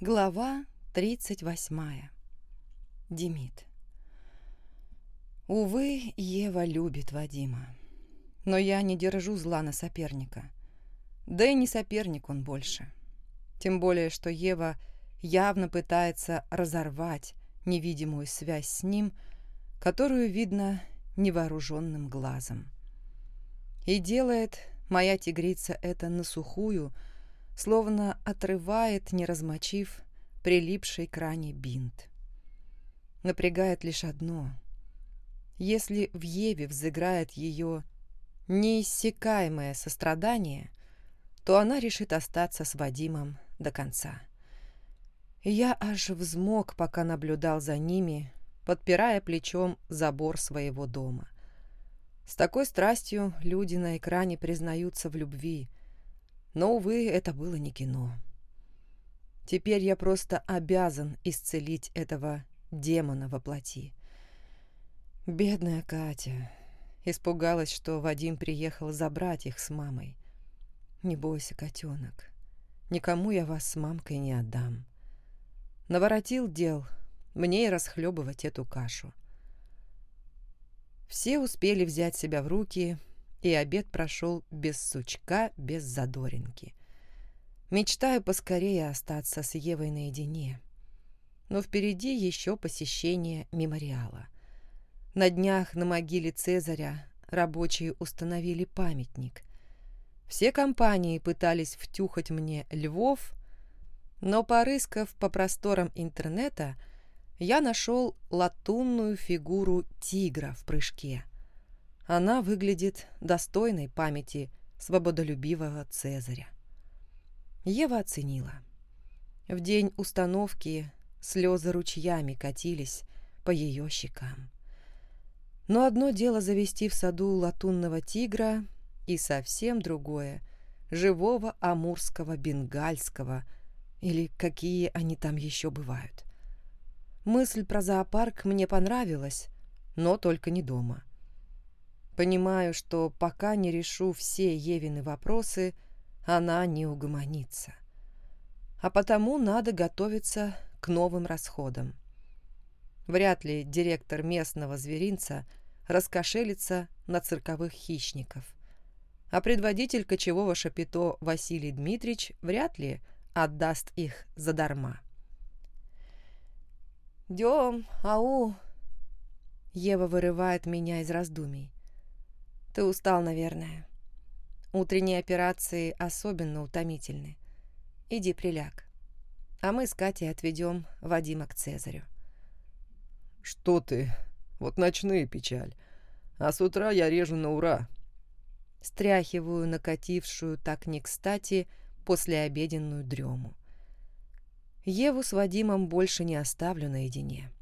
Глава 38. Демид. Увы, Ева любит Вадима. Но я не держу зла на соперника. Да и не соперник он больше. Тем более, что Ева явно пытается разорвать невидимую связь с ним, которую видно невооруженным глазом. И делает моя тигрица это на сухую, словно отрывает, не размочив, прилипший к ране бинт. Напрягает лишь одно. Если в Еве взыграет ее неиссякаемое сострадание, то она решит остаться с Вадимом до конца. Я аж взмок, пока наблюдал за ними, подпирая плечом забор своего дома. С такой страстью люди на экране признаются в любви – но, увы, это было не кино. Теперь я просто обязан исцелить этого демона во плоти. Бедная Катя. Испугалась, что Вадим приехал забрать их с мамой. Не бойся, котенок. Никому я вас с мамкой не отдам. Наворотил дел, мне и расхлебывать эту кашу. Все успели взять себя в руки и обед прошел без сучка, без задоринки. Мечтаю поскорее остаться с Евой наедине. Но впереди еще посещение мемориала. На днях на могиле Цезаря рабочие установили памятник. Все компании пытались втюхать мне львов, но, порыскав по просторам интернета, я нашел латунную фигуру тигра в прыжке – она выглядит достойной памяти свободолюбивого Цезаря. Ева оценила. В день установки слезы ручьями катились по ее щекам. Но одно дело завести в саду латунного тигра и совсем другое — живого амурского бенгальского или какие они там еще бывают. Мысль про зоопарк мне понравилась, но только не дома. — Понимаю, что пока не решу все Евины вопросы, она не угомонится. А потому надо готовиться к новым расходам. Вряд ли директор местного зверинца раскошелится на цирковых хищников. А предводитель кочевого шапито Василий Дмитриевич вряд ли отдаст их задарма. «Дем, ау!» Ева вырывает меня из раздумий. Ты устал, наверное. Утренние операции особенно утомительны. Иди приляг. А мы с Катей отведем Вадима к Цезарю. Что ты? Вот ночные печаль. А с утра я режу на ура. Стряхиваю накатившую так не кстати послеобеденную дрему. Еву с Вадимом больше не оставлю наедине.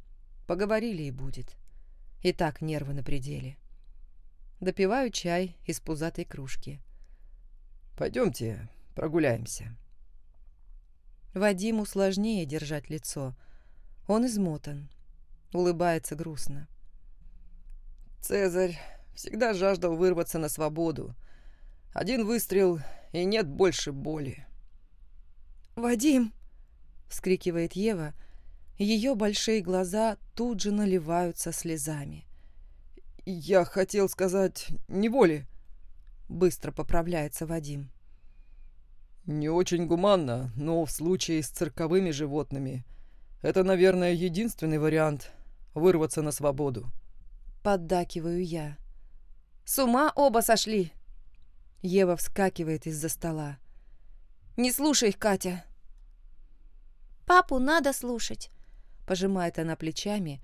Поговорили и будет. И так нервы на пределе допиваю чай из пузатой кружки. «Пойдемте прогуляемся». Вадиму сложнее держать лицо. Он измотан, улыбается грустно. «Цезарь всегда жаждал вырваться на свободу. Один выстрел, и нет больше боли». «Вадим!» — вскрикивает Ева. Ее большие глаза тут же наливаются слезами. «Я хотел сказать неволи», — быстро поправляется Вадим. «Не очень гуманно, но в случае с цирковыми животными это, наверное, единственный вариант вырваться на свободу». Поддакиваю я. «С ума оба сошли!» Ева вскакивает из-за стола. «Не слушай их, Катя!» «Папу надо слушать!» Пожимает она плечами,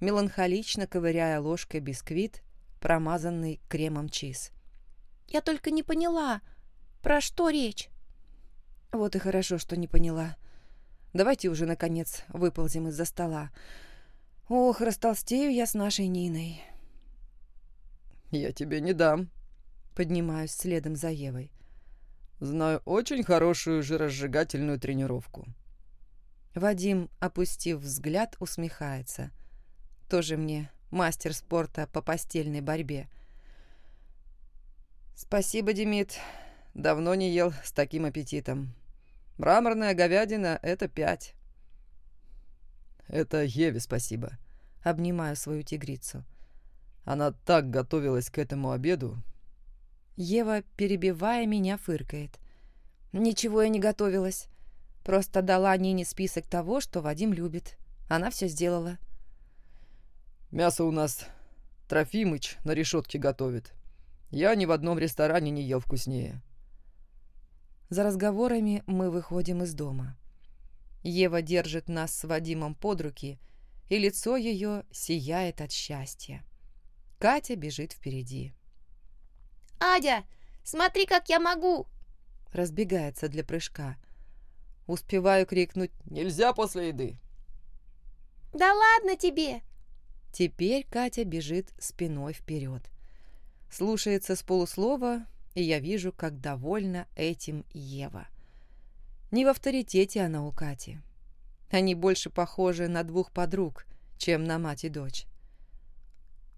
меланхолично ковыряя ложкой бисквит, промазанный кремом чиз. «Я только не поняла, про что речь?» «Вот и хорошо, что не поняла. Давайте уже, наконец, выползем из-за стола. Ох, растолстею я с нашей Ниной». «Я тебе не дам», — поднимаюсь следом за Евой. «Знаю очень хорошую жиросжигательную тренировку». Вадим, опустив взгляд, усмехается — тоже мне мастер спорта по постельной борьбе. «Спасибо, Демид. Давно не ел с таким аппетитом. Мраморная говядина — это пять. Это Еве спасибо. Обнимаю свою тигрицу. Она так готовилась к этому обеду. Ева, перебивая меня, фыркает. Ничего я не готовилась. Просто дала Нине список того, что Вадим любит. Она все сделала. Мясо у нас Трофимыч на решетке готовит. Я ни в одном ресторане не ел вкуснее. За разговорами мы выходим из дома. Ева держит нас с Вадимом под руки, и лицо ее сияет от счастья. Катя бежит впереди. «Адя, смотри, как я могу!» Разбегается для прыжка. Успеваю крикнуть «Нельзя после еды!» «Да ладно тебе!» Теперь Катя бежит спиной вперед. Слушается с полуслова, и я вижу, как довольна этим Ева. Не в авторитете она у Кати. Они больше похожи на двух подруг, чем на мать и дочь.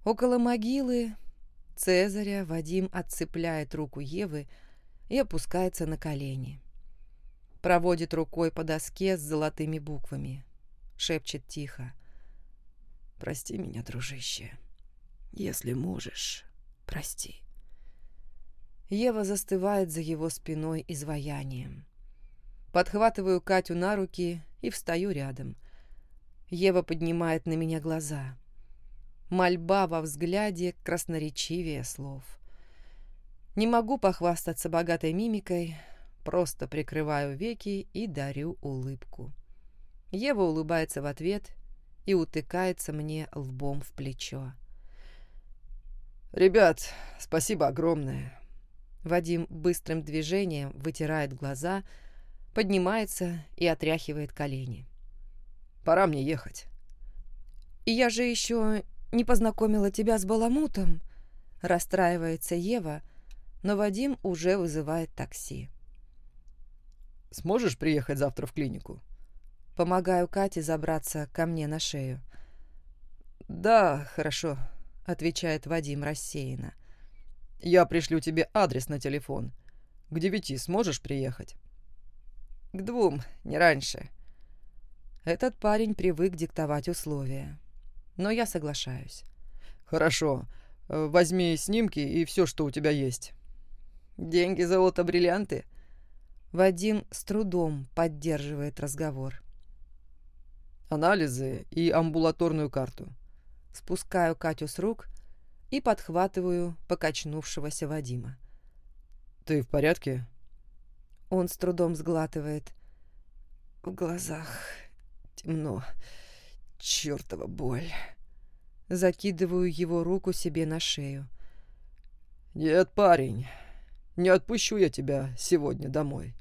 Около могилы Цезаря Вадим отцепляет руку Евы и опускается на колени. Проводит рукой по доске с золотыми буквами. Шепчет тихо. «Прости меня, дружище. Если можешь, прости». Ева застывает за его спиной изваянием. Подхватываю Катю на руки и встаю рядом. Ева поднимает на меня глаза. Мольба во взгляде красноречивее слов. Не могу похвастаться богатой мимикой, просто прикрываю веки и дарю улыбку. Ева улыбается в ответ и утыкается мне лбом в плечо. «Ребят, спасибо огромное!» Вадим быстрым движением вытирает глаза, поднимается и отряхивает колени. «Пора мне ехать». «И я же еще не познакомила тебя с Баламутом», — расстраивается Ева, но Вадим уже вызывает такси. «Сможешь приехать завтра в клинику?» Помогаю Кате забраться ко мне на шею. «Да, хорошо», — отвечает Вадим рассеянно. «Я пришлю тебе адрес на телефон. К девяти сможешь приехать?» «К двум, не раньше». Этот парень привык диктовать условия но я соглашаюсь. «Хорошо. Возьми снимки и все, что у тебя есть». «Деньги, золото, бриллианты?» Вадим с трудом поддерживает разговор. «Анализы и амбулаторную карту». Спускаю Катю с рук и подхватываю покачнувшегося Вадима. «Ты в порядке?» Он с трудом сглатывает. В глазах темно. Чёртова боль. Закидываю его руку себе на шею. «Нет, парень, не отпущу я тебя сегодня домой».